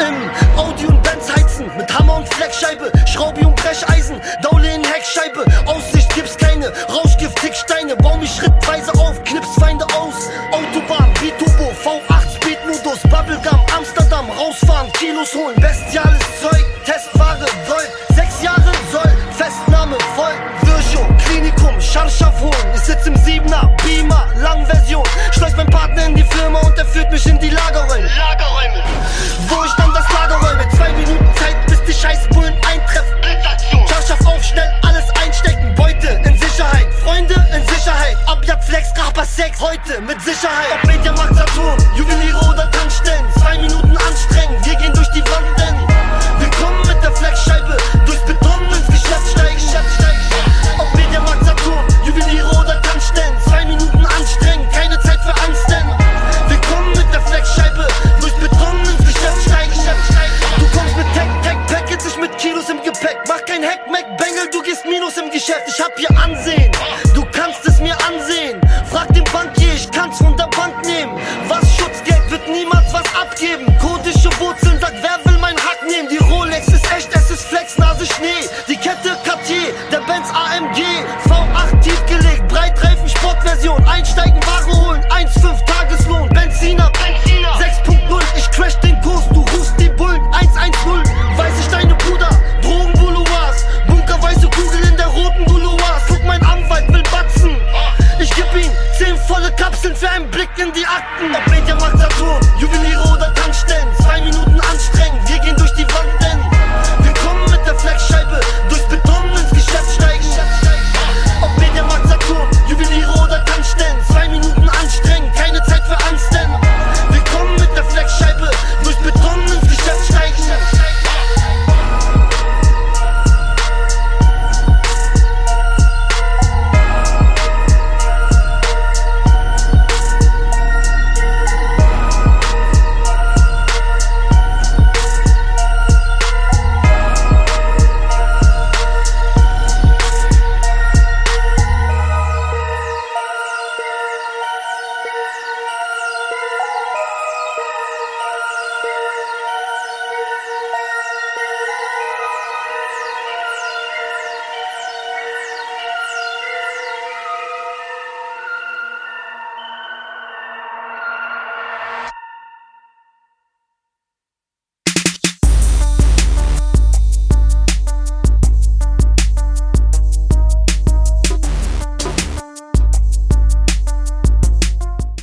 Im Audi und Benz heizen, mit Hammer und Fleckscheibe, Schraubi und Brecheisen, Daule in Heckscheibe, Aussicht gibt's keine, Rauschgift, Ticksteine, bau mich schrittweise auf, knips Feinde aus, Autobahn, B-Turbo, V8 Speedmodus, Bubblegum, Amsterdam, rausfahren, Kilos holen, bestiales Zeug, Testware, Gold, sechs Jahre soll, Festnahme voll, Virgio, Klinikum, Scharschaf holen, ich sitz im Siebener, Beamer, Langversion, schleus mein Partner in die Firma Abjad Flex, Rapper Sex, heute mit Sicherheit. Ob Media Mediamarkt, Saturn, Juweliere oder Tankstellen, zwei Minuten anstrengen, wir gehen durch die Wand, denn wir kommen mit der Flexscheibe Durch Beton ins Geschäft steigen. Geschäft steigen. Ob Media Mediamarkt, Saturn, Juweliere oder Tankstellen, zwei Minuten anstrengen, keine Zeit für Angst, denn wir kommen mit der Flexscheibe Durch Beton ins Geschäft steigen. Geschäft steigen. Du kommst mit Tech, Tech, Packet, ich mit Kilos im Gepäck, mach kein Hack, Mac, Bengel, du gehst Minus im Geschäft, ich hab hier Ansehen. Keltische Wurzeln, sagt wer will mein Hack nehmen? Die Rolex ist echt, es ist Flex, Nase, Schnee.